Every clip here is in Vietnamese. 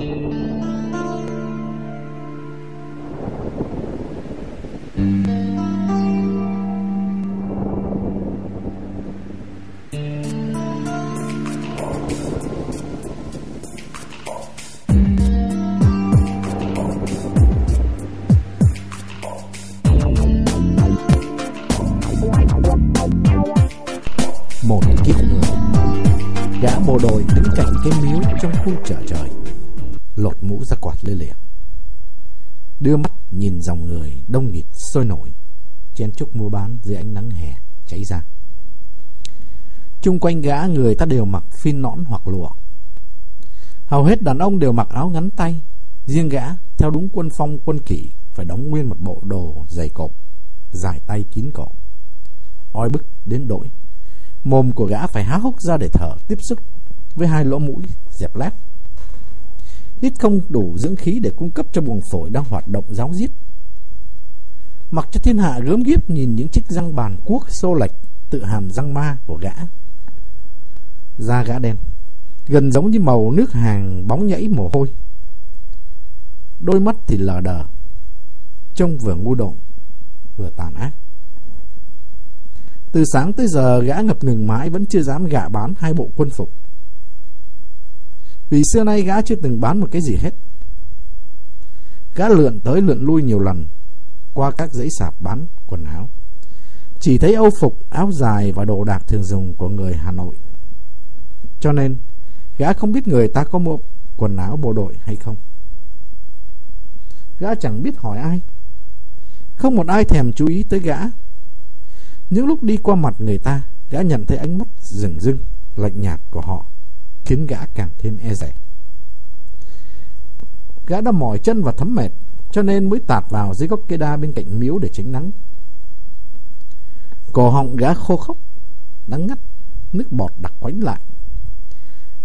một kiếp người gã bộ đội đứng cạnh cái miếu trong khu chợ trời. Đông nghịt, sôi nổi. Chen chúc mua bán dưới ánh nắng hè cháy ra. Chung quanh gã người ta đều mặc phin nõn hoặc lụa. Hầu hết đàn ông đều mặc áo ngắn tay. Riêng gã, theo đúng quân phong, quân kỷ phải đóng nguyên một bộ đồ dày cộp, dài tay kín cổ oi bức đến đổi. Mồm của gã phải há hốc ra để thở, tiếp xúc với hai lỗ mũi dẹp lép. Ít không đủ dưỡng khí để cung cấp cho buồng phổi đang hoạt động giáo diết. Mặc cho thiên hạ gớm ghiếc nhìn những chiếc răng bàn cuốc xô lệch tự hàm răng ma của gã. Da gã đen, gần giống như màu nước hàng bóng nhảy mồ hôi. Đôi mắt thì lờ đờ, trông vừa ngu độn vừa tàn ác. Từ sáng tới giờ gã ngập ngừng mãi vẫn chưa dám gạ bán hai bộ quân phục. Vì xưa nay gã chưa từng bán một cái gì hết. Gã lượn tới lượn lui nhiều lần qua các dãy sạp bán quần áo. Chỉ thấy âu phục, áo dài và đồ đạc thường dùng của người Hà Nội. Cho nên, gã không biết người ta có mua quần áo bộ đội hay không. Gã chẳng biết hỏi ai. Không một ai thèm chú ý tới gã những lúc đi qua mặt người ta, gã nhận thấy ánh mắt rừng rưng, lạnh nhạt của họ, khiến gã càng thêm e rẻ. Gã đã mỏi chân và thấm mệt, cho nên mới tạt vào dưới gốc cây đa bên cạnh miếu để tránh nắng. Cổ họng gã khô khốc, đắng ngắt, nước bọt đặc quánh lại.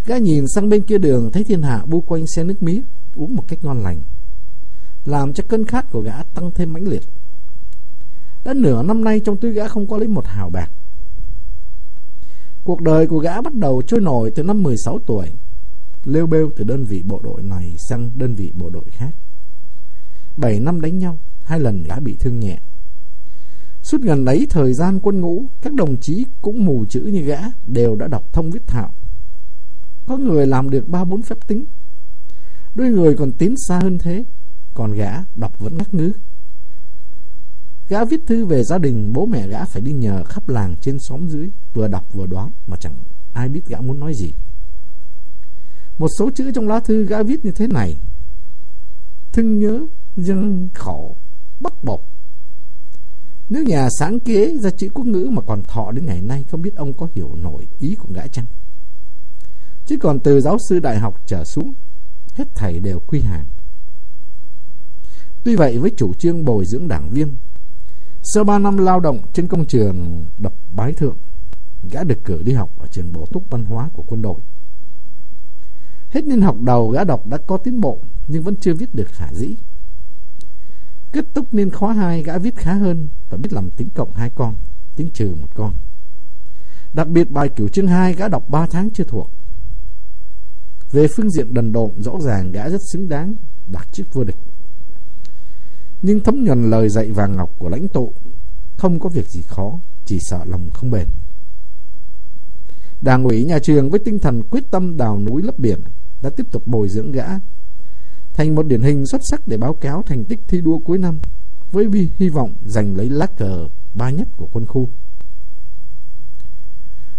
Gã nhìn sang bên kia đường thấy thiên hạ bu quanh xe nước mía, uống một cách ngon lành, làm cho cơn khát của gã tăng thêm mãnh liệt. Đã nửa năm nay trong túi gã không có lấy một hào bạc. Cuộc đời của gã bắt đầu trôi nổi từ năm 16 tuổi, lêu bêu từ đơn vị bộ đội này sang đơn vị bộ đội khác. 7 năm đánh nhau, hai lần gã bị thương nhẹ. Suốt gần ấy thời gian quân ngũ, các đồng chí cũng mù chữ như gã đều đã đọc thông viết thạo. Có người làm được ba bốn phép tính. Đôi người còn tiến xa hơn thế, còn gã đọc vẫn ngắc ngứ. Gã viết thư về gia đình bố mẹ gã phải đi nhờ khắp làng trên xóm dưới Vừa đọc vừa đoán mà chẳng ai biết gã muốn nói gì Một số chữ trong lá thư gã viết như thế này Thương nhớ, dân khổ, bất bộc Nếu nhà sáng kế ra chữ quốc ngữ mà còn thọ đến ngày nay Không biết ông có hiểu nổi ý của gã chăng Chứ còn từ giáo sư đại học trở xuống Hết thầy đều quy hàng Tuy vậy với chủ trương bồi dưỡng đảng viên sau 3 năm lao động trên công trường đập bái thượng, gã được cử đi học ở trường bổ túc văn hóa của quân đội. Hết niên học đầu gã đọc đã có tiến bộ nhưng vẫn chưa viết được khả dĩ. Kết thúc niên khóa 2 gã viết khá hơn và biết làm tính cộng hai con, tính trừ một con. Đặc biệt bài kiểu chương 2 gã đọc 3 tháng chưa thuộc. Về phương diện đần độn rõ ràng gã rất xứng đáng đạt chức vô địch nhưng thấm nhuần lời dạy vàng ngọc của lãnh tụ không có việc gì khó chỉ sợ lòng không bền đảng ủy nhà trường với tinh thần quyết tâm đào núi lấp biển đã tiếp tục bồi dưỡng gã thành một điển hình xuất sắc để báo cáo thành tích thi đua cuối năm, với hy vọng giành lấy lá cờ ba nhất của quân khu.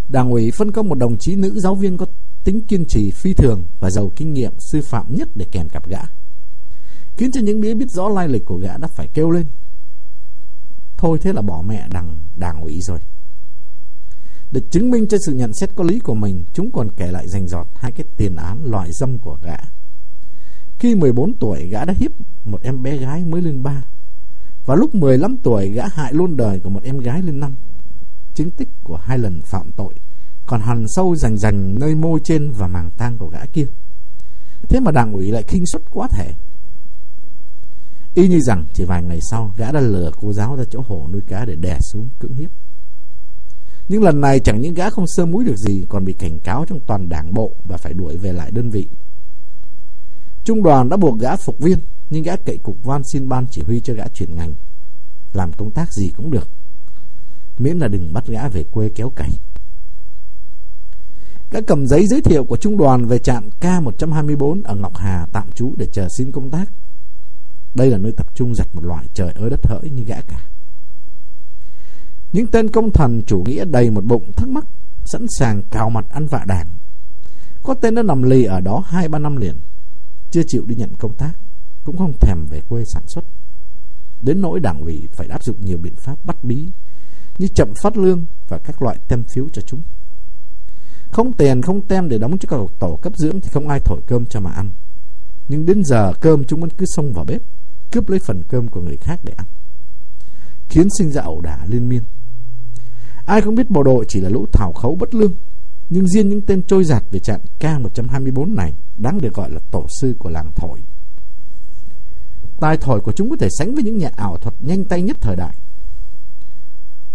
Đảng ủy phân công một đồng chí nữ giáo viên có tính kiên trì, phi thường và giàu kinh nghiệm, sư phạm nhất để kèm cặp gã, khiến cho những đứa biết rõ lai lịch của gã đã phải kêu lên. Thôi thế là bỏ mẹ đằng đảng ủy rồi. Để chứng minh cho sự nhận xét có lý của mình, chúng còn kể lại rành rọt hai cái tiền án loại dâm của gã khi 14 tuổi, gã đã hiếp một em bé gái mới lên ba. Và lúc 15 tuổi, gã hại luôn đời của một em gái lên năm. Chứng tích của hai lần phạm tội còn hằn sâu rành rành nơi môi trên và màng tang của gã kia. Thế mà đảng ủy lại khinh suất quá thể. Y như rằng, chỉ vài ngày sau, Gã đã lừa cô giáo ra chỗ hồ nuôi cá Để đè xuống cưỡng hiếp. Nhưng lần này chẳng những gã không sơ mũi được gì, Còn bị cảnh cáo trong toàn đảng bộ Và phải đuổi về lại đơn vị. Trung đoàn đã buộc gã phục viên, nhưng gã cậy cục van xin ban chỉ huy cho gã chuyển ngành. Làm công tác gì cũng được. Miễn là đừng bắt gã về quê kéo cày. Gã cầm giấy giới thiệu của trung đoàn về trạm K124 ở Ngọc Hà tạm trú để chờ xin công tác. Đây là nơi tập trung giặt một loại trời ơi đất hỡi như gã cả. Những tên công thần chủ nghĩa đầy một bụng thắc mắc, sẵn sàng cào mặt ăn vạ đảng. Có tên đã nằm lì ở đó hai ba năm liền, chưa chịu đi nhận công tác, cũng không thèm về quê sản xuất. Đến nỗi đảng ủy phải áp dụng nhiều biện pháp bắt bí, như chậm phát lương và các loại tem phiếu cho chúng. Không tiền không tem để đóng cho cầu tổ cấp dưỡng thì không ai thổi cơm cho mà ăn. Nhưng đến giờ cơm chúng vẫn cứ xông vào bếp, cướp lấy phần cơm của người khác để ăn. Khiến sinh ra ẩu đả liên miên. Ai cũng biết bộ đội chỉ là lũ thảo khấu bất lương, nhưng riêng những tên trôi giạt về trận K124 này đáng được gọi là tổ sư của làng thổi. Tài thổi của chúng có thể sánh với những nhà ảo thuật nhanh tay nhất thời đại.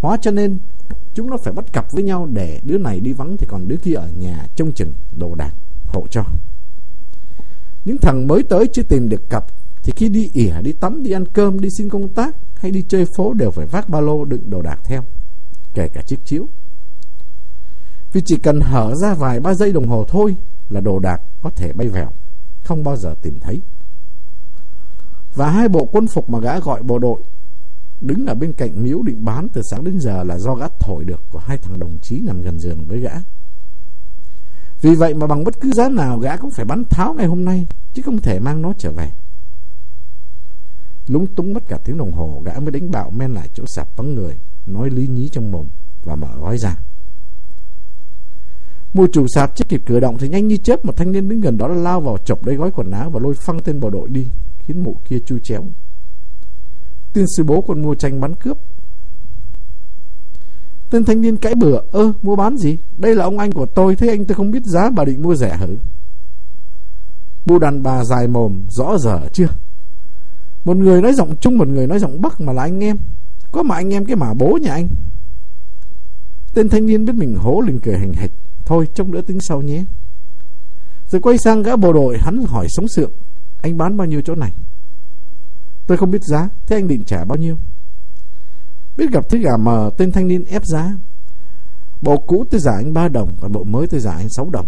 Hóa cho nên chúng nó phải bắt cặp với nhau để đứa này đi vắng thì còn đứa kia ở nhà trông chừng đồ đạc hộ cho. Những thằng mới tới chưa tìm được cặp thì khi đi ỉa, đi tắm, đi ăn cơm, đi xin công tác hay đi chơi phố đều phải vác ba lô đựng đồ đạc theo, kể cả chiếc chiếu. Vì chỉ cần hở ra vài ba giây đồng hồ thôi là đồ đạc có thể bay vèo, không bao giờ tìm thấy. Và hai bộ quân phục mà gã gọi bộ đội đứng ở bên cạnh miếu định bán từ sáng đến giờ là do gã thổi được của hai thằng đồng chí nằm gần giường với gã. Vì vậy mà bằng bất cứ giá nào gã cũng phải bắn tháo ngày hôm nay, chứ không thể mang nó trở về. Lúng túng mất cả tiếng đồng hồ, gã mới đánh bạo men lại chỗ sạp vắng người, nói lý nhí trong mồm và mở gói ra. Mùa chủ sạp chưa kịp cử động thì nhanh như chớp một thanh niên đứng gần đó đã lao vào chọc lấy gói quần áo và lôi phăng tên bộ đội đi, khiến mụ kia chu chéo. Tiên sư bố còn mua tranh bắn cướp. Tên thanh niên cãi bừa, ơ, mua bán gì? Đây là ông anh của tôi, thế anh tôi không biết giá bà định mua rẻ hử? bù đàn bà dài mồm, rõ rở chưa? Một người nói giọng Trung, một người nói giọng Bắc mà là anh em. Có mà anh em cái mà bố nhà anh. Tên thanh niên biết mình hố liền cười hành hạch. Thôi, trông nữa tính sau nhé. Rồi quay sang gã bộ đội, hắn hỏi sống sượng. Anh bán bao nhiêu chỗ này? Tôi không biết giá, thế anh định trả bao nhiêu? Biết gặp thứ gà mờ, tên thanh niên ép giá. Bộ cũ tôi giả anh 3 đồng, còn bộ mới tôi giả anh 6 đồng.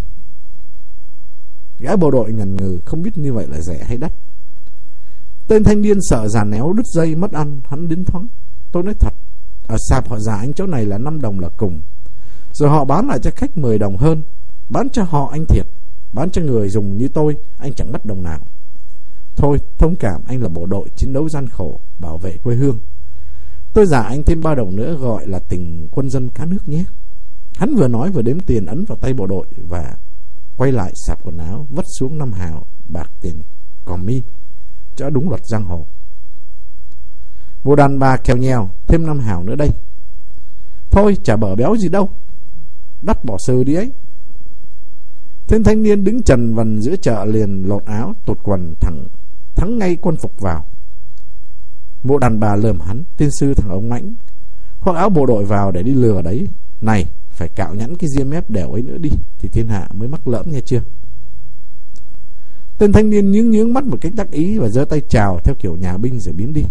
Gã bộ đội ngần ngừ, không biết như vậy là rẻ hay đắt. Tên thanh niên sợ già néo đứt dây mất ăn, hắn đến thoáng. Tôi nói thật, ở sạp họ giả anh chỗ này là 5 đồng là cùng. Rồi họ bán lại cho khách 10 đồng hơn. Bán cho họ anh thiệt, bán cho người dùng như tôi, anh chẳng mất đồng nào. Thôi, thông cảm anh là bộ đội chiến đấu gian khổ, bảo vệ quê hương. Tôi giả anh thêm ba đồng nữa gọi là tình quân dân cá nước nhé. Hắn vừa nói vừa đếm tiền ấn vào tay bộ đội và quay lại sạp quần áo, vất xuống năm hào, bạc tiền còn mi, cho đúng luật giang hồ. Bộ đàn bà kèo nhèo, thêm năm hào nữa đây. Thôi, chả bở béo gì đâu. Đắt bỏ sơ đi ấy. Tên thanh niên đứng trần vần giữa chợ liền lột áo, tột quần thẳng thắng ngay quân phục vào. Bộ đàn bà lườm hắn, tiên sư thằng ông mãnh, khoác áo bộ đội vào để đi lừa đấy. Này, phải cạo nhẵn cái ria mép đèo ấy nữa đi, thì thiên hạ mới mắc lỡm nghe chưa? Tên thanh niên nhướng nhướng mắt một cách đắc ý và giơ tay chào theo kiểu nhà binh rồi biến đi.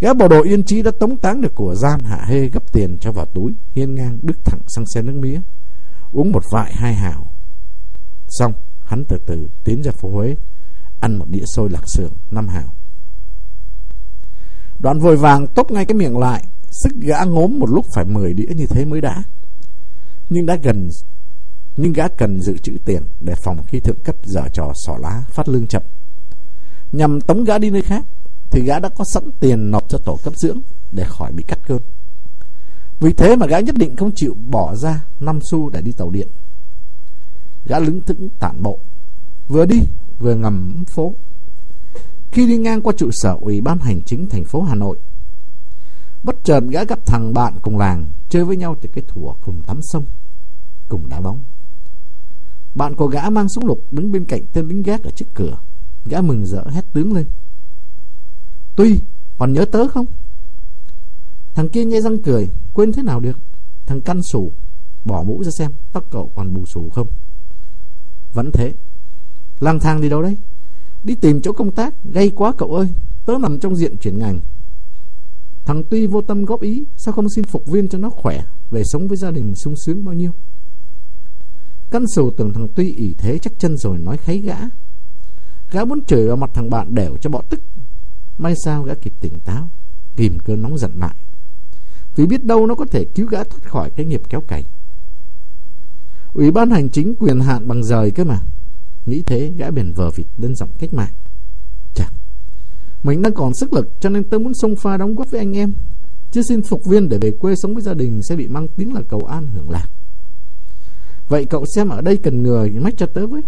Gã bộ đội yên trí đã tống táng được của gian hạ hê gấp tiền cho vào túi, hiên ngang bước thẳng sang xe nước mía, uống một vại hai hào. Xong, hắn từ từ tiến ra phố Huế, ăn một đĩa xôi lạc sườn năm hào. Đoạn vội vàng tốc ngay cái miệng lại, sức gã ngốm một lúc phải 10 đĩa như thế mới đã. Nhưng đã gần nhưng gã cần dự trữ tiền để phòng khi thượng cấp dở trò xỏ lá phát lương chậm. Nhằm tống gã đi nơi khác thì gã đã có sẵn tiền nộp cho tổ cấp dưỡng để khỏi bị cắt cơn. Vì thế mà gã nhất định không chịu bỏ ra 5 xu để đi tàu điện. Gã lững thững tản bộ, vừa đi vừa ngầm phố. Khi đi ngang qua trụ sở Ủy ban Hành chính thành phố Hà Nội, bất chợt gã gặp thằng bạn cùng làng chơi với nhau từ cái thủa cùng tắm sông, cùng đá bóng. Bạn của gã mang súng lục đứng bên cạnh tên lính gác ở trước cửa. Gã mừng rỡ hét tướng lên. Tuy, còn nhớ tớ không? Thằng kia nhai răng cười, quên thế nào được. Thằng căn sủ, bỏ mũ ra xem, tóc cậu còn bù sủ không? Vẫn thế. Lang thang đi đâu đấy Đi tìm chỗ công tác Gây quá cậu ơi Tớ nằm trong diện chuyển ngành Thằng Tuy vô tâm góp ý Sao không xin phục viên cho nó khỏe Về sống với gia đình sung sướng bao nhiêu Căn sù tưởng thằng Tuy ỷ thế chắc chân rồi nói kháy gã Gã muốn chửi vào mặt thằng bạn đều cho bỏ tức May sao gã kịp tỉnh táo, Kìm cơn nóng giận lại. Vì biết đâu nó có thể cứu gã thoát khỏi cái nghiệp kéo cày. Ủy ban hành chính quyền hạn bằng rời cơ mà. Nghĩ thế, gã bền vờ vịt đơn giọng cách mạng. Chà, Mình đang còn sức lực, cho nên tôi muốn xông pha đóng góp với anh em. Chứ xin phục viên để về quê sống với gia đình Sẽ bị mang tiếng là cầu an hưởng lạc. Vậy cậu xem ở đây cần người mách cho tớ với.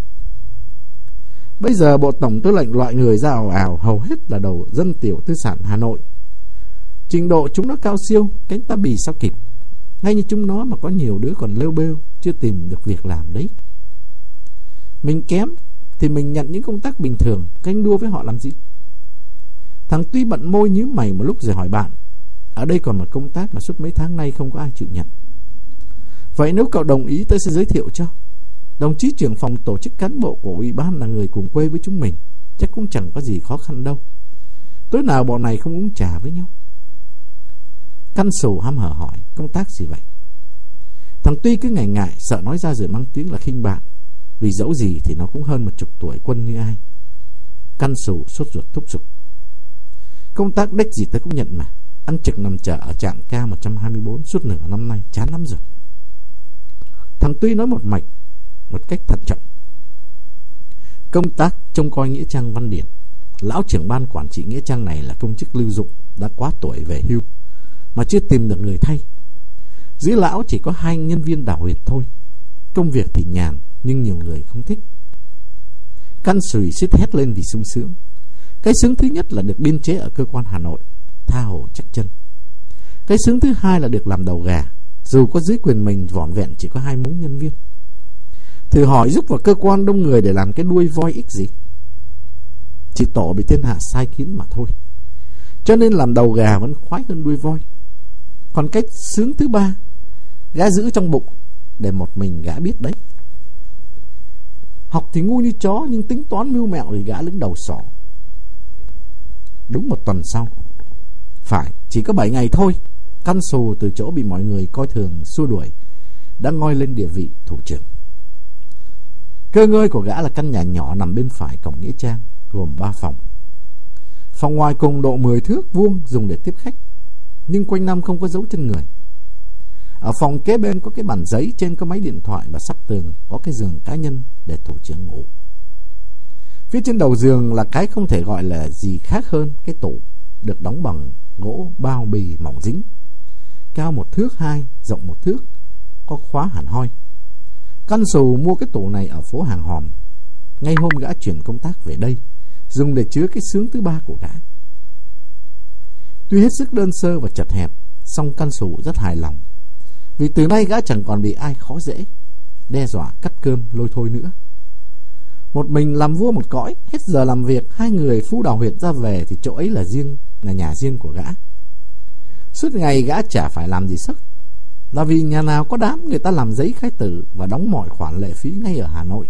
Bây giờ Bộ Tổng Tư lệnh loại người ra ảo ảo hầu hết là đầu dân tiểu tư sản Hà Nội. Trình độ chúng nó cao siêu, cánh ta bì sao kịp. Ngay như chúng nó mà có nhiều đứa còn lêu bêu, chưa tìm được việc làm đấy. Mình kém thì mình nhận những công tác bình thường, canh đua với họ làm gì? Thằng tuy bận môi nhíu mày một lúc rồi hỏi bạn. Ở đây còn một công tác mà suốt mấy tháng nay không có ai chịu nhận. Vậy nếu cậu đồng ý tôi sẽ giới thiệu cho. Đồng chí trưởng phòng tổ chức cán bộ của ủy ban là người cùng quê với chúng mình, chắc cũng chẳng có gì khó khăn đâu. Tối nào bọn này không uống trà với nhau? Căn sầu hăm hở hỏi, công tác gì vậy? Thằng Tuy cứ ngại ngại, sợ nói ra rồi mang tiếng là khinh bạn, vì dẫu gì thì nó cũng hơn một chục tuổi quân như ai. Căn sầu sốt ruột thúc giục. Công tác đếch gì tôi cũng nhận mà, ăn trực nằm chờ ở trạng K124 suốt nửa năm nay, chán lắm rồi. Thằng Tuy nói một mạch, một cách thận trọng. Công tác trông coi Nghĩa Trang Văn Điển, Lão trưởng ban quản trị Nghĩa Trang này là công chức lưu dụng, Đã quá tuổi về hưu, Mà chưa tìm được người thay. Dưới lão chỉ có hai nhân viên đảo huyệt thôi, Công việc thì nhàn Nhưng nhiều người không thích. Căn sùi xít hét lên vì sung sướng. Cái sướng thứ nhất là được biên chế ở cơ quan Hà Nội, Tha hồ chắc chân. Cái sướng thứ hai là được làm đầu gà, Dù có dưới quyền mình vỏn vẹn chỉ có hai mống nhân viên. Thử hỏi giúp vào cơ quan đông người để làm cái đuôi voi ích gì? Chỉ tổ bị thiên hạ sai kiến mà thôi. Cho nên làm đầu gà vẫn khoái hơn đuôi voi. Còn cách sướng thứ ba, Gã giữ trong bụng Để một mình gã biết đấy. Học thì ngu như chó, Nhưng tính toán mưu mẹo thì gã đứng đầu sỏ. Đúng một tuần sau. Phải, chỉ có 7 ngày thôi. Căn sù từ chỗ bị mọi người coi thường, xua đuổi, Đã ngoi lên địa vị thủ trưởng. Cơ ngơi của gã là căn nhà nhỏ nằm bên phải cổng Nghĩa Trang, gồm 3 phòng. Phòng ngoài cùng độ 10 thước vuông dùng để tiếp khách, nhưng quanh năm không có dấu chân người. Ở phòng kế bên có cái bàn giấy, trên có máy điện thoại và sắp tường có cái giường cá nhân để thủ trưởng ngủ. Phía trên đầu giường là cái không thể gọi là gì khác hơn cái tủ được đóng bằng gỗ bao bì mỏng dính. Cao một thước hai, rộng một thước, có khóa hẳn hoi. Căn sù mua cái tủ này ở phố Hàng Hòm. Ngay hôm gã chuyển công tác về đây, dùng để chứa cái sướng thứ ba của gã. Tuy hết sức đơn sơ và chật hẹp, song căn sù rất hài lòng. Vì từ nay gã chẳng còn bị ai khó dễ, đe dọa cắt cơm lôi thôi nữa. Một mình làm vua một cõi, hết giờ làm việc, hai người phú đào huyệt ra về thì chỗ ấy là riêng, là nhà riêng của gã. Suốt ngày gã chả phải làm gì sức, là vì nhà nào có đám người ta làm giấy khai tử và đóng mọi khoản lệ phí ngay ở Hà Nội.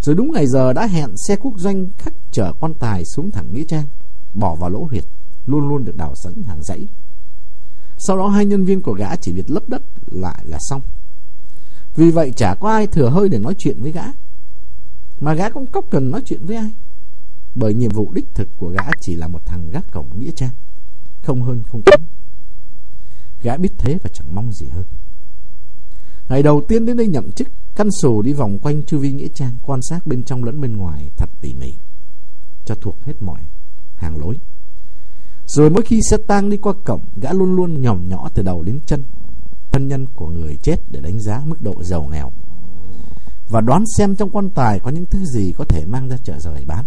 Rồi đúng ngày giờ đã hẹn xe quốc doanh khách chở quan tài xuống thẳng Nghĩa Trang, bỏ vào lỗ huyệt, luôn luôn được đào sẵn hàng dãy. Sau đó hai nhân viên của gã chỉ việc lấp đất lại là xong. Vì vậy chả có ai thừa hơi để nói chuyện với gã. Mà gã cũng có cần nói chuyện với ai. Bởi nhiệm vụ đích thực của gã chỉ là một thằng gác cổng Nghĩa Trang. Không hơn không kém. Gã biết thế và chẳng mong gì hơn. Ngày đầu tiên đến đây nhậm chức, Căn sù đi vòng quanh chu vi nghĩa trang, Quan sát bên trong lẫn bên ngoài thật tỉ mỉ, Cho thuộc hết mọi hàng lối. Rồi mỗi khi xe tang đi qua cổng, Gã luôn luôn nhòm nhỏ từ đầu đến chân, Thân nhân của người chết Để đánh giá mức độ giàu nghèo, Và đoán xem trong quan tài Có những thứ gì có thể mang ra chợ rời bán.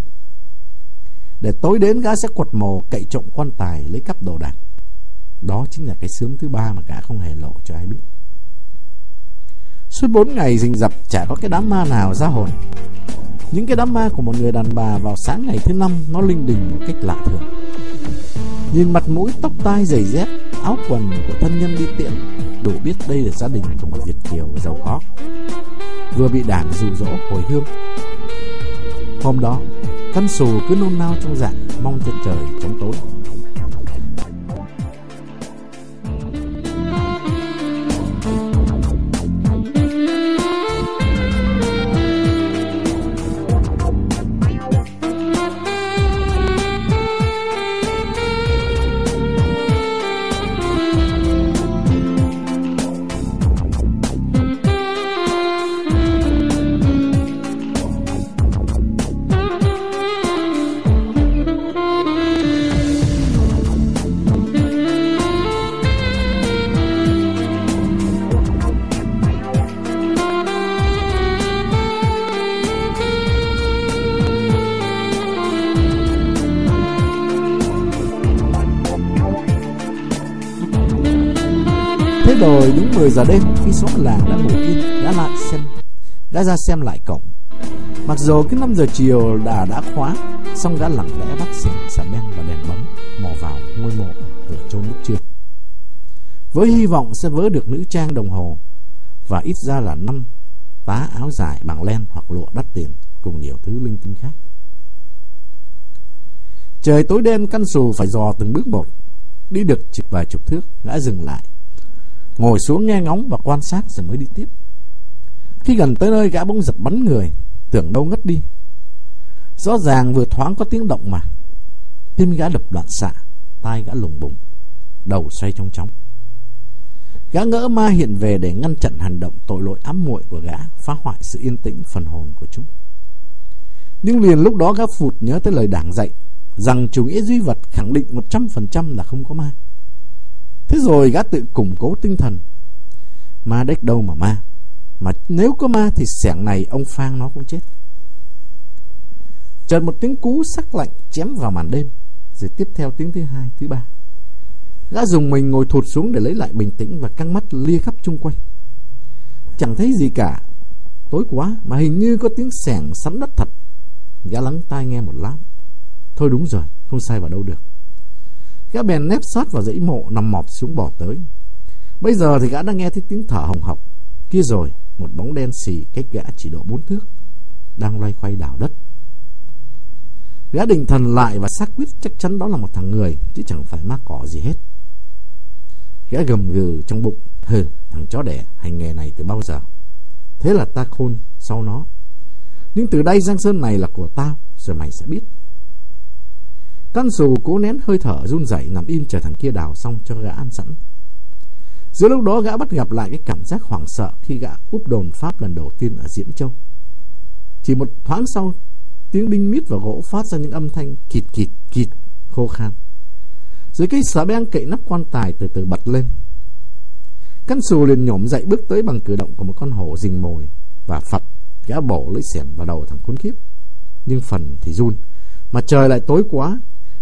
Để tối đến gã sẽ quật mồ Cậy trộm quan tài lấy cắp đồ đạc đó chính là cái sướng thứ ba mà cả không hề lộ cho ai biết. Suốt bốn ngày rình rập chả có cái đám ma nào ra hồn. Những cái đám ma của một người đàn bà vào sáng ngày thứ năm Nó linh đình một cách lạ thường. Nhìn mặt mũi tóc tai giày dép Áo quần của thân nhân đi tiện Đủ biết đây là gia đình của một Việt Kiều giàu có. Vừa bị đảng dụ dỗ hồi hương. Hôm đó, căn sù cứ nôn nao trong dạng mong chân trời trong tối. 10 giờ đêm khi số làng đã ngủ yên, đã lại xem, đã ra xem lại cổng. Mặc dù cái 5 giờ chiều đã đã khóa, xong đã lặng lẽ bắt xỉn xà beng và đèn bấm mò vào ngôi mộ vừa trôn lúc trưa. Với hy vọng sẽ vớ được nữ trang đồng hồ và ít ra là năm tá áo dài bằng len hoặc lụa đắt tiền cùng nhiều thứ linh tinh khác. Trời tối đen căn sù phải dò từng bước một. Đi được chục vài chục thước, gã dừng lại ngồi xuống nghe ngóng và quan sát rồi mới đi tiếp. Khi gần tới nơi gã bỗng giật bắn người, tưởng đâu ngất đi. Rõ ràng vừa thoáng có tiếng động mà. Tim gã đập loạn xạ, tai gã lùng bùng, đầu xoay trong chóng. Gã ngỡ ma hiện về để ngăn chặn hành động tội lỗi ám muội của gã, phá hoại sự yên tĩnh phần hồn của chúng. Nhưng liền lúc đó gã phụt nhớ tới lời đảng dạy rằng chủ nghĩa duy vật khẳng định 100% là không có ma. Thế rồi gã tự củng cố tinh thần. Ma đếch đâu mà ma. Mà nếu có ma thì sẻng này ông Phang nó cũng chết. Chợt một tiếng cú sắc lạnh chém vào màn đêm. Rồi tiếp theo tiếng thứ hai, thứ ba. Gã dùng mình ngồi thụt xuống để lấy lại bình tĩnh và căng mắt lia khắp chung quanh. Chẳng thấy gì cả. Tối quá mà hình như có tiếng sẻng sắn đất thật. Gã lắng tai nghe một lát. Thôi đúng rồi, không sai vào đâu được. Gã bèn nép sát vào dãy mộ nằm mọp xuống bò tới. Bây giờ thì gã đã nghe thấy tiếng thở hồng hộc. Kia rồi, một bóng đen xì cách gã chỉ độ bốn thước. Đang loay khoay đảo đất. Gã định thần lại và xác quyết chắc chắn đó là một thằng người, chứ chẳng phải ma cỏ gì hết. Gã gầm gừ trong bụng. Hừ, thằng chó đẻ, hành nghề này từ bao giờ? Thế là ta khôn sau nó. Nhưng từ đây Giang Sơn này là của tao, rồi mày sẽ biết. Căn sù cố nén hơi thở run rẩy nằm im chờ thằng kia đào xong cho gã ăn sẵn. Giữa lúc đó gã bắt gặp lại cái cảm giác hoảng sợ khi gã úp đồn Pháp lần đầu tiên ở Diễn Châu. Chỉ một thoáng sau, tiếng đinh mít và gỗ phát ra những âm thanh kịt kịt kịt khô khan. Dưới cây xà beng cậy nắp quan tài từ từ bật lên. Căn sù liền nhổm dậy bước tới bằng cử động của một con hổ rình mồi và phật gã bổ lưỡi xẻm vào đầu thằng khốn khiếp. Nhưng phần thì run, mà trời lại tối quá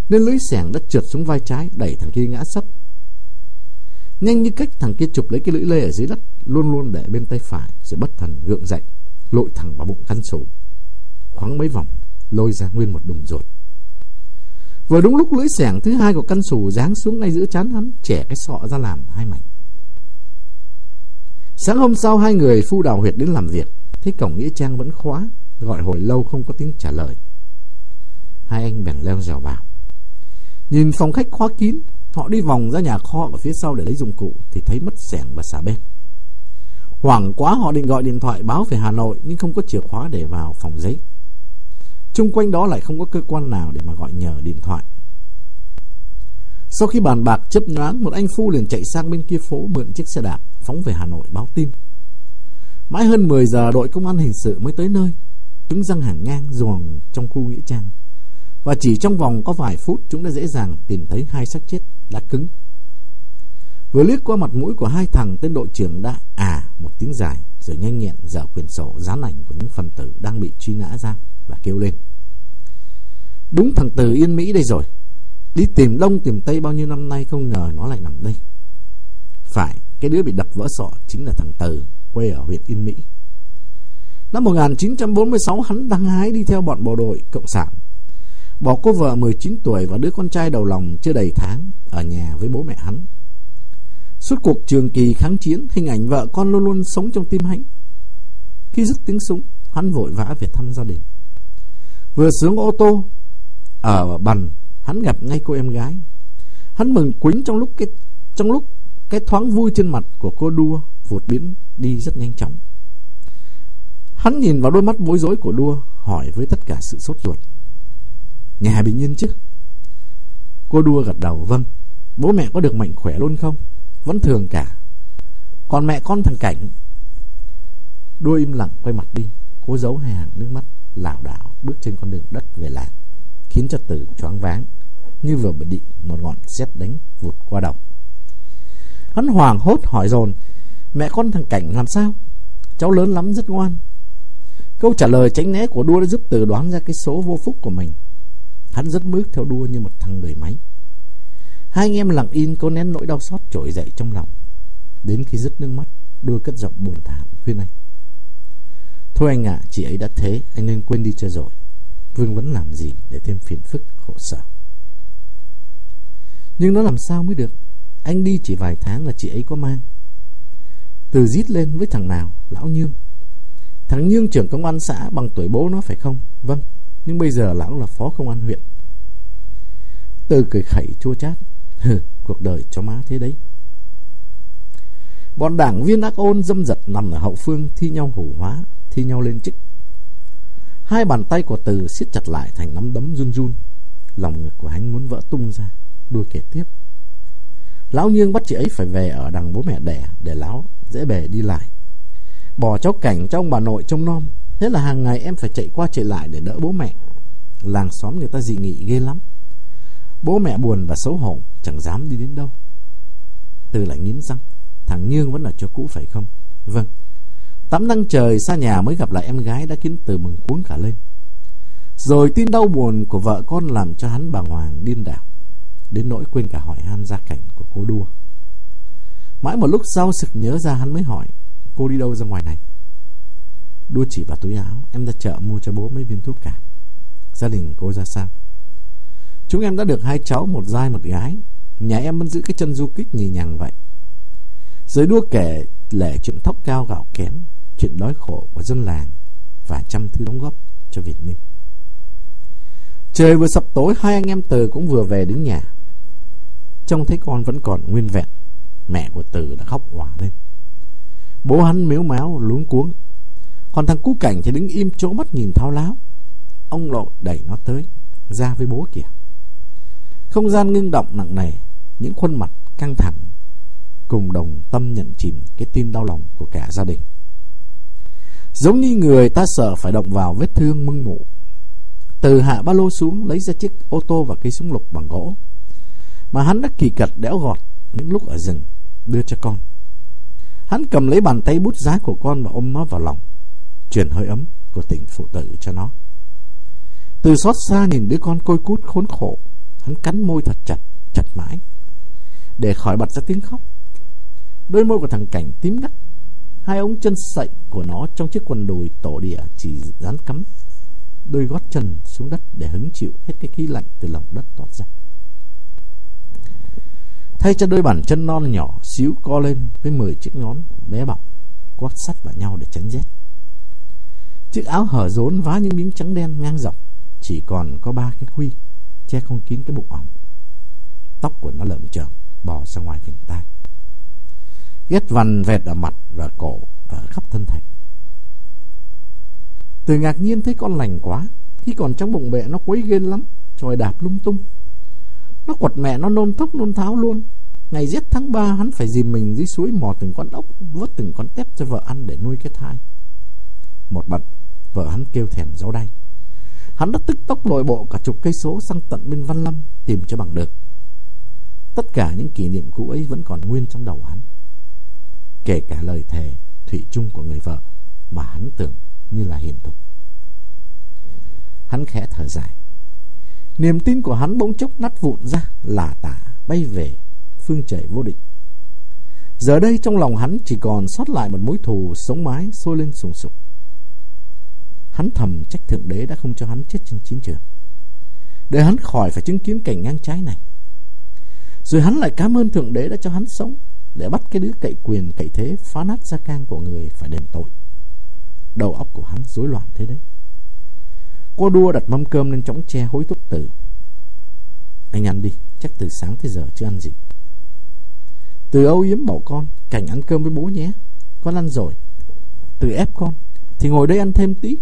nên lưỡi xẻng đã trượt xuống vai trái, đẩy thằng kia ngã sấp. Nhanh như cách thằng kia chụp lấy cái lưỡi lê ở dưới đất, luôn luôn để bên tay phải, rồi bất thần gượng dậy, lội thẳng vào bụng căn sổ. Khoáng mấy vòng, lôi ra nguyên một đùng ruột. Vừa đúng lúc lưỡi xẻng thứ hai của căn sù giáng xuống ngay giữa chán hắn, trẻ cái sọ ra làm hai mảnh. Sáng hôm sau, hai người phu đào huyệt đến làm việc. Thấy cổng nghĩa trang vẫn khóa, gọi hồi lâu không có tiếng trả lời. Hai anh bèn leo dèo vào. Nhìn phòng khách khóa kín, họ đi vòng ra nhà kho ở phía sau để lấy dụng cụ thì thấy mất sẻng và xà beng. Hoảng quá họ định gọi điện thoại báo về Hà Nội nhưng không có chìa khóa để vào phòng giấy. Trung quanh đó lại không có cơ quan nào để mà gọi nhờ điện thoại. Sau khi bàn bạc chấp nhoáng, một anh phu liền chạy sang bên kia phố mượn chiếc xe đạp, phóng về Hà Nội báo tin. Mãi hơn 10 giờ đội công an hình sự mới tới nơi. Chúng răng hàng ngang ruồng trong khu nghĩa trang. Và chỉ trong vòng có vài phút chúng đã dễ dàng tìm thấy hai xác chết đã cứng. Vừa liếc qua mặt mũi của hai thằng tên đội trưởng đã à một tiếng dài rồi nhanh nhẹn dở quyển sổ dán ảnh của những phần tử đang bị truy nã ra và kêu lên. Đúng thằng Từ Yên Mỹ đây rồi. Đi tìm Đông tìm Tây bao nhiêu năm nay không ngờ nó lại nằm đây. Phải, cái đứa bị đập vỡ sọ chính là thằng Từ, quê ở huyện Yên Mỹ. Năm 1946 hắn đăng hái đi theo bọn bộ đội Cộng sản Bỏ cô vợ 19 tuổi và đứa con trai đầu lòng chưa đầy tháng ở nhà với bố mẹ hắn. Suốt cuộc trường kỳ kháng chiến, hình ảnh vợ con luôn luôn sống trong tim hắn. Khi dứt tiếng súng, hắn vội vã về thăm gia đình. Vừa xuống ô tô ở bần hắn gặp ngay cô em gái. Hắn mừng quính trong lúc cái trong lúc cái thoáng vui trên mặt của cô đua vụt biến đi rất nhanh chóng. Hắn nhìn vào đôi mắt bối rối của đua, hỏi với tất cả sự sốt ruột. Nhà bình yên chứ? Cô đua gật đầu, vâng. Bố mẹ có được mạnh khỏe luôn không? Vẫn thường cả. Còn mẹ con thằng Cảnh? Đua im lặng quay mặt đi, cố giấu hai hàng nước mắt, lảo đảo bước trên con đường đất về làng, khiến cho Tử choáng váng, như vừa bị một ngọn sét đánh vụt qua đầu. Hắn hoàng hốt hỏi dồn Mẹ con thằng Cảnh làm sao Cháu lớn lắm rất ngoan Câu trả lời tránh né của đua đã giúp từ đoán ra cái số vô phúc của mình Hắn rất mướt theo đua như một thằng người máy. Hai anh em lặng in có nén nỗi đau xót trỗi dậy trong lòng. Đến khi dứt nước mắt Đua cất giọng buồn thảm khuyên anh. Thôi anh ạ à, Chị ấy đã thế, Anh nên quên đi cho rồi. Vương vẫn làm gì để thêm phiền phức, khổ sở. Nhưng nó làm sao mới được? Anh đi chỉ vài tháng là chị ấy có mang. Từ rít lên với thằng nào? Lão Nhương. Thằng Nhương trưởng công an xã bằng tuổi bố nó phải không? Vâng. Nhưng bây giờ lão là phó công an huyện Từ cười khẩy chua chát Hừ cuộc đời cho má thế đấy Bọn đảng viên ác ôn dâm dật nằm ở hậu phương thi nhau hủ hóa, thi nhau lên chức. Hai bàn tay của Từ siết chặt lại thành nắm đấm run run. Lòng ngực của hắn muốn vỡ tung ra, đuôi kể tiếp. Lão Nhiêng bắt chị ấy phải về ở đằng bố mẹ đẻ để lão dễ bề đi lại. Bỏ cháu cảnh trong bà nội trông nom. Thế là hàng ngày em phải chạy qua chạy lại để đỡ bố mẹ. Làng xóm người ta dị nghị ghê lắm. Bố mẹ buồn và xấu hổ, chẳng dám đi đến đâu. Từ lại nghiến răng. Thằng Nhương vẫn ở chỗ cũ phải không? Vâng. Tắm nắng trời xa nhà mới gặp lại em gái đã khiến từ mừng cuống cả lên. Rồi tin đau buồn của vợ con làm cho hắn bà hoàng điên đảo. Đến nỗi quên cả hỏi han gia cảnh của cô đua. Mãi một lúc sau sực nhớ ra hắn mới hỏi Cô đi đâu ra ngoài này Đua chỉ vào túi áo Em ra chợ mua cho bố mấy viên thuốc cảm Gia đình cô ra sao Chúng em đã được hai cháu Một trai một gái Nhà em vẫn giữ cái chân du kích nhì nhằng vậy Giới đua kể lệ chuyện thóc cao gạo kém, chuyện đói khổ của dân làng và trăm thứ đóng góp cho Việt Minh. Trời vừa sập tối, hai anh em Từ cũng vừa về đến nhà. Trông thấy con vẫn còn nguyên vẹn, mẹ của Từ đã khóc òa lên. Bố hắn miếu máu luống cuống, còn thằng Cú Cảnh thì đứng im chỗ mắt nhìn thao láo. Ông lộ đẩy nó tới, ra với bố kìa. Không gian ngưng động nặng nề, những khuôn mặt căng thẳng cùng đồng tâm nhận chìm cái tin đau lòng của cả gia đình. Giống như người ta sợ phải động vào vết thương mưng mụ. Từ hạ ba lô xuống lấy ra chiếc ô tô và cây súng lục bằng gỗ. Mà hắn đã kỳ cật đẽo gọt những lúc ở rừng đưa cho con. Hắn cầm lấy bàn tay bút giá của con và ôm nó vào lòng. Truyền hơi ấm của tình phụ tử cho nó. Từ xót xa nhìn đứa con côi cút khốn khổ. Hắn cắn môi thật chặt, chặt mãi. Để khỏi bật ra tiếng khóc Đôi môi của thằng Cảnh tím ngắt Hai ống chân sậy của nó trong chiếc quần đùi tổ địa chỉ dán cắm đôi gót chân xuống đất để hứng chịu hết cái khí lạnh từ lòng đất toát ra. Thay cho đôi bàn chân non nhỏ xíu co lên với mười chiếc ngón bé bỏng quát sắt vào nhau để tránh rét. Chiếc áo hở rốn vá những miếng trắng đen ngang dọc chỉ còn có ba cái khuy che không kín cái bụng ỏng. Tóc của nó lợm chởm bò ra ngoài vỉnh tai ghét vằn vẹt ở mặt và cổ và khắp thân thể. Từ ngạc nhiên thấy con lành quá, khi còn trong bụng mẹ nó quấy ghê lắm, tròi đạp lung tung. Nó quật mẹ nó nôn thốc nôn tháo luôn. Ngày rét tháng 3 hắn phải dìm mình dưới suối mò từng con ốc, vớt từng con tép cho vợ ăn để nuôi cái thai. Một bật vợ hắn kêu thèm rau đay. Hắn đã tức tốc lội bộ cả chục cây số sang tận bên Văn Lâm tìm cho bằng được. Tất cả những kỷ niệm cũ ấy vẫn còn nguyên trong đầu hắn kể cả lời thề thủy chung của người vợ mà hắn tưởng như là hiền thục. Hắn khẽ thở dài. Niềm tin của hắn bỗng chốc nát vụn ra, lả tả, bay về phương trời vô định. Giờ đây trong lòng hắn chỉ còn sót lại một mối thù sống mái sôi lên sùng sục. Hắn thầm, trách Thượng Đế đã không cho hắn chết trên chiến trường. Để hắn khỏi phải chứng kiến cảnh ngang trái này. Rồi hắn lại cảm ơn Thượng Đế đã cho hắn sống, để bắt cái đứa cậy quyền, cậy thế, phá nát gia can của người phải đền tội. Đầu óc của hắn rối loạn thế đấy. Cô đua đặt mâm cơm lên chõng tre hối thúc Từ Anh ăn đi, Chắc từ sáng tới giờ chưa ăn gì Từ âu yếm bảo con, Cảnh ăn cơm với bố nhé Con ăn rồi Từ ép con, Thì ngồi đây ăn thêm tí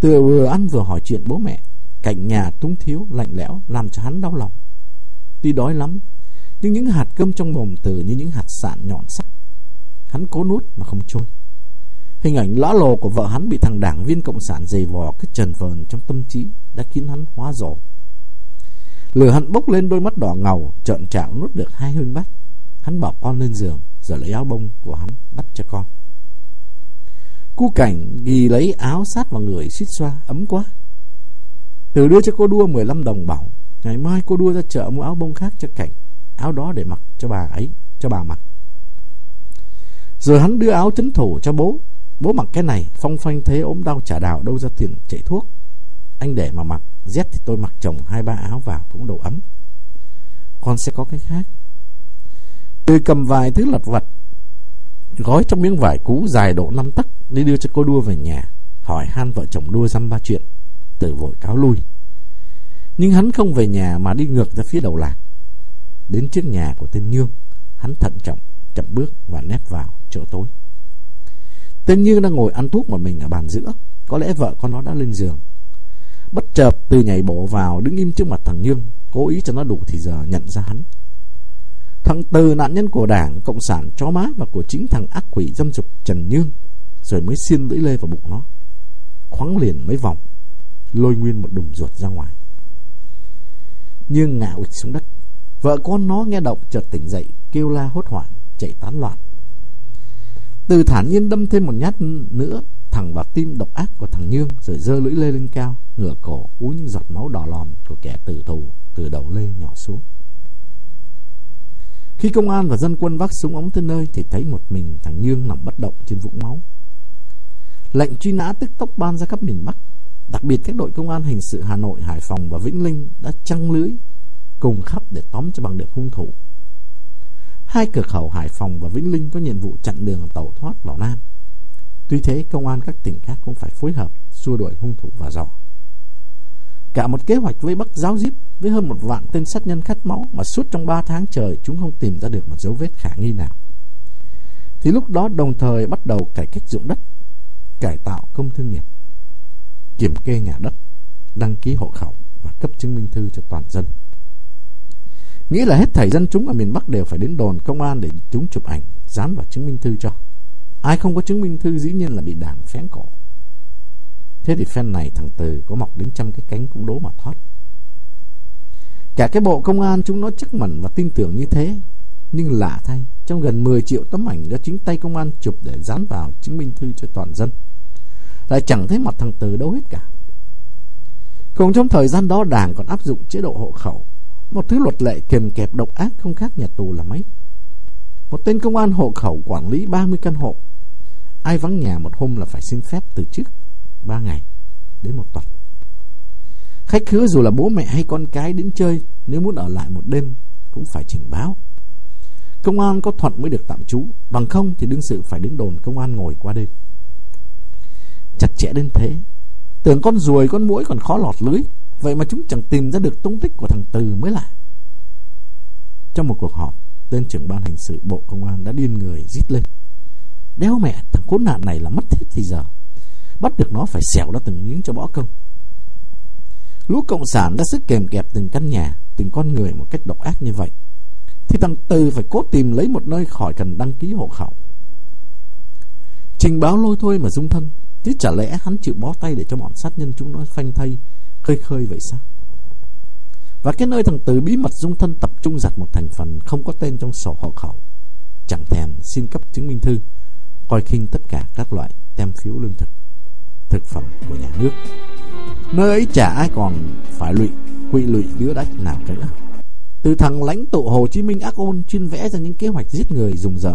từ vừa ăn vừa hỏi chuyện bố mẹ Cảnh nhà túng thiếu lạnh lẽo Làm cho hắn đau lòng Tuy đói lắm Nhưng những hạt cơm trong mồm Từ như những hạt sạn nhọn sắc Hắn cố nuốt mà không trôi Hình ảnh lõa lồ của vợ hắn bị thằng đảng viên cộng sản dày vò cứ trần vờn trong tâm trí đã khiến hắn hóa rổ. Lửa hắn bốc lên đôi mắt đỏ ngầu, trợn trạo nuốt được hai hương bát. Hắn bảo con lên giường, rồi lấy áo bông của hắn bắt cho con. Cu cảnh ghi lấy áo sát vào người suýt xoa, ấm quá. Từ đưa cho cô đua 15 đồng bảo, ngày mai cô đua ra chợ mua áo bông khác cho cảnh, áo đó để mặc cho bà ấy, cho bà mặc. Rồi hắn đưa áo chấn thủ cho bố, Bố mặc cái này Phong phanh thế ốm đau trả đào đâu ra tiền chạy thuốc Anh để mà mặc Rét thì tôi mặc chồng hai ba áo vào Cũng đủ ấm Con sẽ có cái khác Tôi cầm vài thứ lặt vặt Gói trong miếng vải cũ dài độ 5 tấc Đi đưa cho cô đua về nhà, Hỏi han vợ chồng đua dăm ba chuyện, từ vội cáo lui. Nhưng hắn không về nhà mà đi ngược ra phía đầu làng. Đến trước nhà của tên Nhương Hắn thận trọng, chậm bước và nép vào chỗ tối. Tên nhương đang ngồi ăn thuốc một mình ở bàn giữa, Có lẽ vợ con nó đã lên giường. Bất chợt từ nhảy bộ vào, Đứng im trước mặt thằng Nhương Cố ý cho nó đủ thì giờ nhận ra hắn. Thằng Từ nạn nhân của đảng Cộng sản chó má Và của chính thằng ác quỷ dâm dục Trần Nhương Rồi mới xiên lưỡi lê vào bụng nó Khoáng liền mấy vòng Lôi nguyên một đùng ruột ra ngoài Nhương ngạo xuống đất Vợ con nó nghe động chợt tỉnh dậy Kêu la hốt hoảng chạy tán loạn từ thản nhiên đâm thêm một nhát nữa thẳng vào tim độc ác của thằng Nhương rồi dơ lưỡi lê lên cao, ngửa cổ uống những giọt máu đỏ lòm của kẻ tử tù từ đầu lê nhỏ xuống. Khi công an và dân quân vác súng ống tới nơi thì thấy một mình thằng Nhương nằm bất động trên vũng máu. Lệnh truy nã tức tốc ban ra khắp miền Bắc, đặc biệt các đội công an hình sự Hà Nội, Hải Phòng và Vĩnh Linh đã trăng lưới cùng khắp để tóm cho bằng được hung thủ Hai cửa khẩu Hải Phòng và Vĩnh Linh có nhiệm vụ chặn đường tàu thoát vào Nam. Tuy thế, công an các tỉnh khác cũng phải phối hợp xua đuổi hung thủ và dò. Cả một kế hoạch vây bắt giáo diếp với hơn một vạn tên sát nhân khát máu mà suốt trong ba tháng trời chúng không tìm ra được một dấu vết khả nghi nào. Thì lúc đó đồng thời bắt đầu cải cách dụng đất, cải tạo công thương nghiệp, kiểm kê nhà đất, đăng ký hộ khẩu và cấp chứng minh thư cho toàn dân. Nghĩ là hết thảy dân chúng ở miền Bắc đều phải đến đồn công an để chúng chụp ảnh, dán vào chứng minh thư cho. Ai không có chứng minh thư dĩ nhiên là bị đảng phén cổ. Thế thì phen này thằng Từ có mọc đến trăm cái cánh cũng đố mà thoát. Cả cái bộ công an chúng nó chắc mẩn và tin tưởng như thế. Nhưng lạ thay, trong gần 10 triệu tấm ảnh do chính tay công an chụp để dán vào chứng minh thư cho toàn dân. Lại chẳng thấy mặt thằng Từ đâu hết cả. Cùng trong thời gian đó đảng còn áp dụng chế độ hộ khẩu một thứ luật lệ kèm kẹp độc ác không khác nhà tù là mấy. Một tên công an hộ khẩu quản lý 30 căn hộ. Ai vắng nhà một hôm là phải xin phép từ trước 3 ngày đến một tuần. Khách khứa dù là bố mẹ hay con cái đến chơi nếu muốn ở lại một đêm cũng phải trình báo. Công an có thuận mới được tạm trú, bằng không thì đương sự phải đến đồn công an ngồi qua đêm. Chặt chẽ đến thế, tưởng con ruồi con muỗi còn khó lọt lưới, Vậy mà chúng chẳng tìm ra được tung tích của thằng Từ mới lạ. Trong một cuộc họp, tên trưởng ban hành sự Bộ Công an đã điên người rít lên. Đéo mẹ, thằng khốn nạn này là mất thiết thì giờ. Bắt được nó phải xẻo ra từng miếng cho bỏ công. Lũ Cộng sản đã sức kèm kẹp từng căn nhà, từng con người một cách độc ác như vậy. Thì thằng Từ phải cố tìm lấy một nơi khỏi cần đăng ký hộ khẩu. Trình báo lôi thôi mà dung thân, chứ chả lẽ hắn chịu bó tay để cho bọn sát nhân chúng nó phanh thay khơi khơi vậy sao Và cái nơi thằng Từ bí mật dung thân tập trung giặt một thành phần không có tên trong sổ hộ khẩu Chẳng thèm xin cấp chứng minh thư Coi khinh tất cả các loại tem phiếu lương thực Thực phẩm của nhà nước. Nơi ấy chả ai còn phải lụy, Quỵ lụy đứa đách nào nữa. Từ thằng lãnh tụ Hồ Chí Minh ác ôn Chuyên vẽ ra những kế hoạch giết người dùng dợn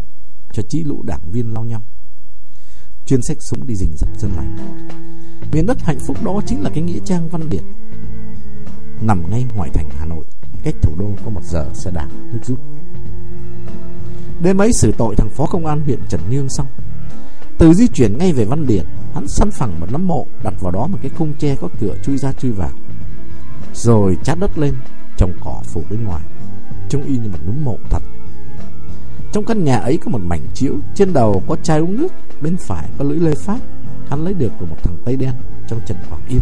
Cho chí lũ đảng viên lao nhau. Chuyên sách súng đi rình dập dân lành. Miền đất hạnh phúc đó chính là cái nghĩa trang văn điển Nằm ngay ngoài thành Hà Nội, Cách thủ đô có một giờ xe đạp nước rút. Đêm ấy xử tội thằng phó công an huyện Trần Nhương xong. Từ di chuyển ngay về Văn Điển Hắn săn phẳng một nấm mộ, Đặt vào đó một cái khung tre có cửa chui ra chui vào. Rồi chát đất lên, Trồng cỏ phủ bên ngoài. Trông y như một nấm mộ thật. Trong căn nhà ấy có một mảnh chiếu, Trên đầu có chai uống nước, Bên phải có lưỡi lê phát. Hắn lấy được của một thằng Tây đen Trong Trần Quảng Yên.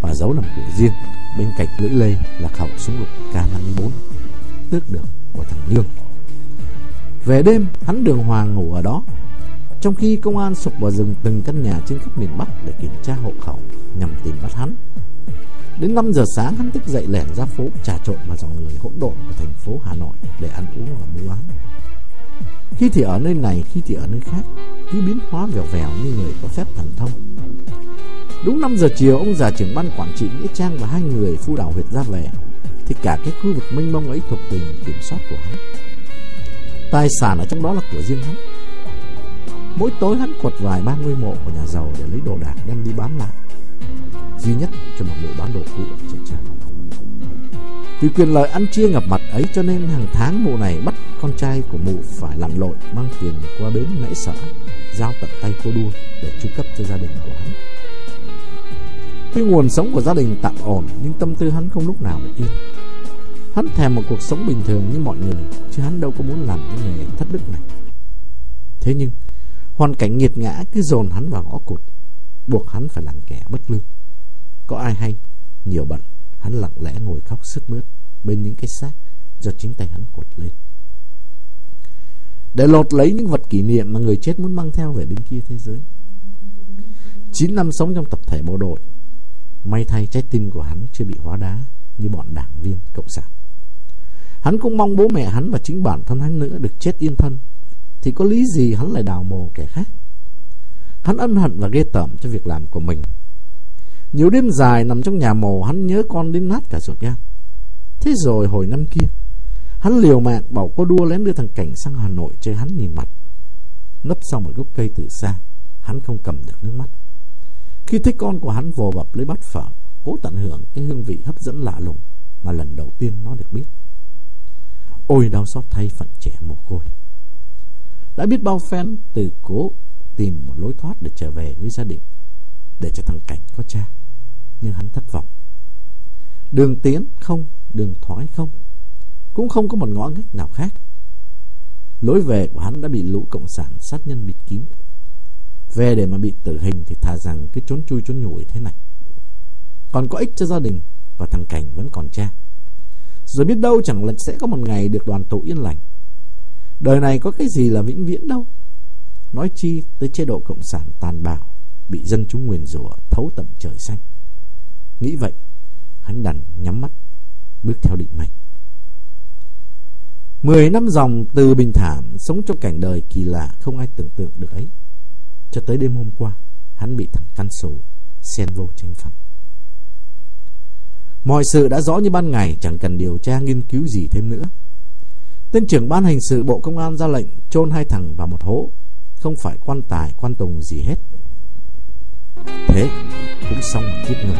Và giấu làm của riêng, Bên cạnh lưỡi lê là khẩu súng lục K54 Tước được của thằng Nhương Về đêm, hắn đường hoàng ngủ ở đó. Trong khi công an sụp vào rừng từng căn nhà trên khắp miền Bắc Để kiểm tra hộ khẩu nhằm tìm bắt hắn Đến 5 giờ sáng hắn thức dậy lẻn ra phố trà trộn vào dòng người hỗn độn của thành phố Hà Nội để ăn uống và mua bán. Khi thì ở nơi này, khi thì ở nơi khác, cứ biến hóa vèo vèo như người có phép thần thông. Đúng 5 giờ chiều, ông già trưởng ban quản trị Nghĩa Trang và hai người phu đảo huyệt ra về, thì cả cái khu vực mênh mông ấy thuộc quyền kiểm soát của hắn. Tài sản ở trong đó là của riêng hắn. Mỗi tối hắn quật vài ba ngôi mộ của nhà giàu để lấy đồ đạc đem đi bán lại duy nhất cho một bộ bán đồ cũ trên trang Vì quyền lợi ăn chia ngập mặt ấy cho nên hàng tháng mụ này bắt con trai của mụ phải lặn lội mang tiền qua bến nãy xã giao tận tay cô đua để chu cấp cho gia đình của hắn. Tuy nguồn sống của gia đình tạm ổn nhưng tâm tư hắn không lúc nào được yên. Hắn thèm một cuộc sống bình thường như mọi người, chứ hắn đâu có muốn làm cái nghề thất đức này. Thế nhưng, hoàn cảnh nghiệt ngã cứ dồn hắn vào ngõ cụt, buộc hắn phải làm kẻ bất lương. Có ai hay? Nhiều bận Hắn lặng lẽ ngồi khóc sức mướt Bên những cái xác Do chính tay hắn cột lên. Để lột lấy những vật kỷ niệm Mà người chết muốn mang theo về bên kia thế giới. 9 năm sống trong tập thể bộ đội. May thay trái tim của hắn chưa bị hóa đá Như bọn đảng viên cộng sản. Hắn cũng mong bố mẹ hắn và chính bản thân hắn nữa Được chết yên thân. Thì có lý gì hắn lại đào mồ kẻ khác Hắn ân hận và ghê tởm cho việc làm của mình nhiều đêm dài nằm trong nhà mồ hắn nhớ con đến nát cả ruột gan. Thế rồi hồi năm kia, hắn liều mạng bảo cô đua lén đưa thằng Cảnh sang Hà Nội chơi hắn nhìn mặt. Nấp sau một gốc cây từ xa, hắn không cầm được nước mắt. Khi thấy con của hắn vồ bập lấy bát phở, cố tận hưởng cái hương vị hấp dẫn lạ lùng mà lần đầu tiên nó được biết. Ôi đau xót thay phận trẻ mồ côi. Đã biết bao phen từ cố tìm một lối thoát để trở về với gia đình, để cho thằng Cảnh có cha nhưng hắn thất vọng. Đường tiến không, đường thoái không. Cũng không có một ngõ ngách nào khác. Lối về của hắn đã bị lũ cộng sản sát nhân bịt kín. Về để mà bị tử hình thì thà rằng cứ trốn chui trốn nhủi thế này. Còn có ích cho gia đình và thằng Cảnh vẫn còn cha. Rồi biết đâu chẳng lần sẽ có một ngày được đoàn tụ yên lành. Đời này có cái gì là vĩnh viễn đâu. Nói chi tới chế độ cộng sản tàn bạo bị dân chúng nguyền rủa thấu tận trời xanh. Nghĩ vậy, hắn đành nhắm mắt, bước theo định mệnh. Mười năm dòng từ bình thản sống trong cảnh đời kỳ lạ không ai tưởng tượng được ấy. Cho tới đêm hôm qua, hắn bị thằng căn sổ xen vô tranh phận. Mọi sự đã rõ như ban ngày, chẳng cần điều tra nghiên cứu gì thêm nữa. Tên trưởng ban hành sự Bộ Công an ra lệnh chôn hai thằng vào một hố, không phải quan tài, quan tùng gì hết. Thế cũng xong một kiếp người.